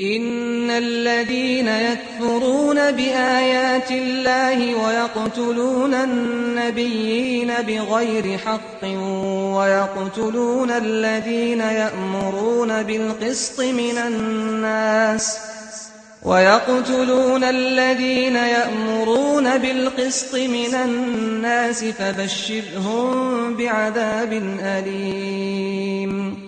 ان الذين يكفرون بايات الله ويقتلون النبيين بغير حق ويقتلون الذين يأمرون بالقسط من الناس ويقتلون الذين يأمرون بالقسط من الناس فبشرهم بعذاب اليم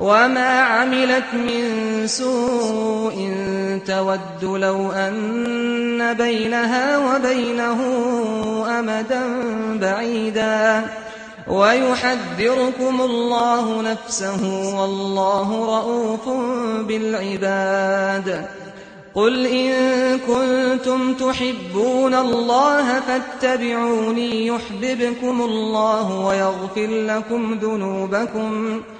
وما عملت من سوء تود لو أن بينها وبينه أمدا بعيدا ويحذركم الله نفسه والله رؤوف بالعباد قل إن كنتم تحبون الله فاتبعوني يحببكم الله ويغفر لكم ذنوبكم ويغفر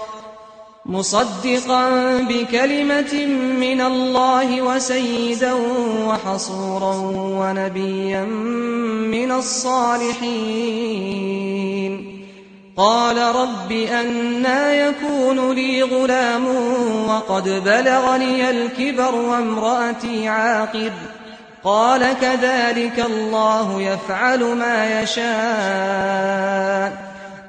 مصدقا بكلمة من الله وسيدا وحصورا ونبيا من الصالحين. قال رب أنا يكون لي غلام وقد بلغني الكبر وامرأتي عاقب قال كذلك الله يفعل ما يشاء.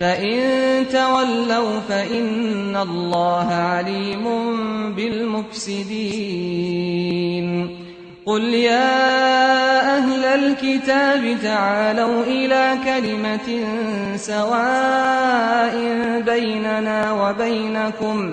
فإن تولوا فإن الله عليم بالمفسدين قل يا أهل الكتاب تعالوا إلى كلمة سواء بيننا وبينكم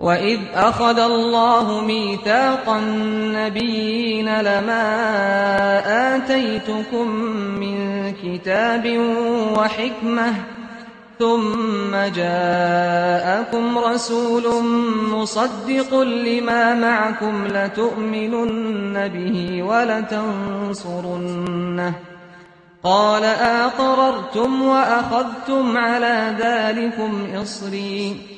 وَإِذْ أَخَذَ اللَّهُ مِيثَاقَ النَّبِيِّينَ لَمَا آتَيْتُكُم مِّن كِتَابٍ وَحِكْمَةٍ ثُمَّ جَاءَكُم رَّسُولٌ مُّصَدِّقٌ لِّمَا مَعَكُمْ لَتُؤْمِنُنَّ بِهِ وَلَتَنصُرُنَّهُ قَالَ أَقْرَرْتُمْ وَأَخَذْتُمْ عَلَى ذَلِكُمْ إِصْرِي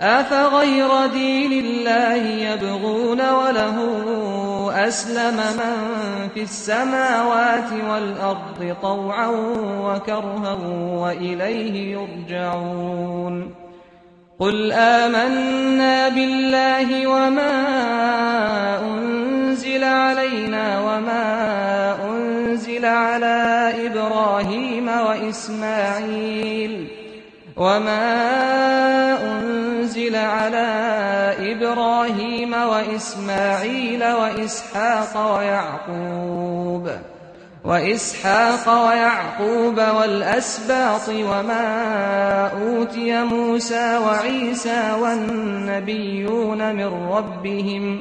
أفغير دين الله يبغون وله أسلم من في السماوات والأرض طوعا وكرها وإليه يرجعون قل آمنا بالله وما أنزل علينا وما أنزل على إبراهيم وإسماعيل وما أنزل أنزل على إبراهيم وإسماعيل وإسحاق ويعقوب وإسحاق ويعقوب والأسباط وما أوتي موسى وعيسى والنبيون من ربهم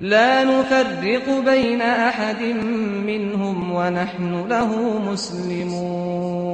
لا نفرق بين أحد منهم ونحن له مسلمون